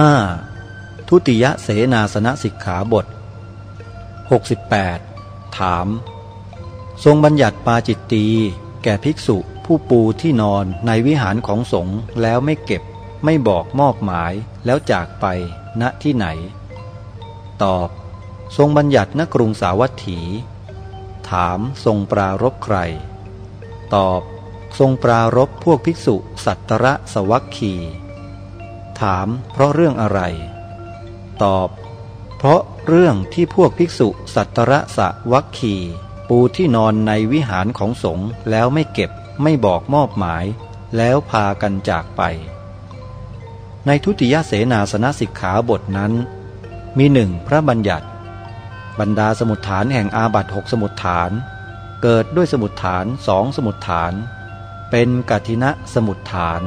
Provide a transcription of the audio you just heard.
5. ทุติยเสนาสนสิกขาบท 68. ถาม ทรงบัญญัติปาจิตตีแก่ภิกษุผู้ปูที่นอนในวิหารของสงฆ์แล้วไม่เก็บ ไม่บอกมอบหมายแล้วจากไปณที่ไหน ตอบ ทรงบัญญัติณกรุงสาวัตถี ถามทรงปรารบใคร ตอบ ทรงปรารบพวกภิกษุสัตตระสวัคคี ถามเพราะเรื่องอะไร ตอบ เพราะเรื่องที่พวกภิกษุสัตตระสะวัคคีปูที่นอนในวิหารของสงฆ์แล้วไม่เก็บไม่บอกมอบหมาย แล้วพากันจากไป ในทุติยเสนาสนสิกขาบทนั้น มีหนึ่งพระบัญญัติ บรรดาสมุดฐานแห่งอาบัตหกสมุดฐาน เกิดด้วยสมุดฐานสองสมุดฐาน เป็นกัทินะสมุดฐาน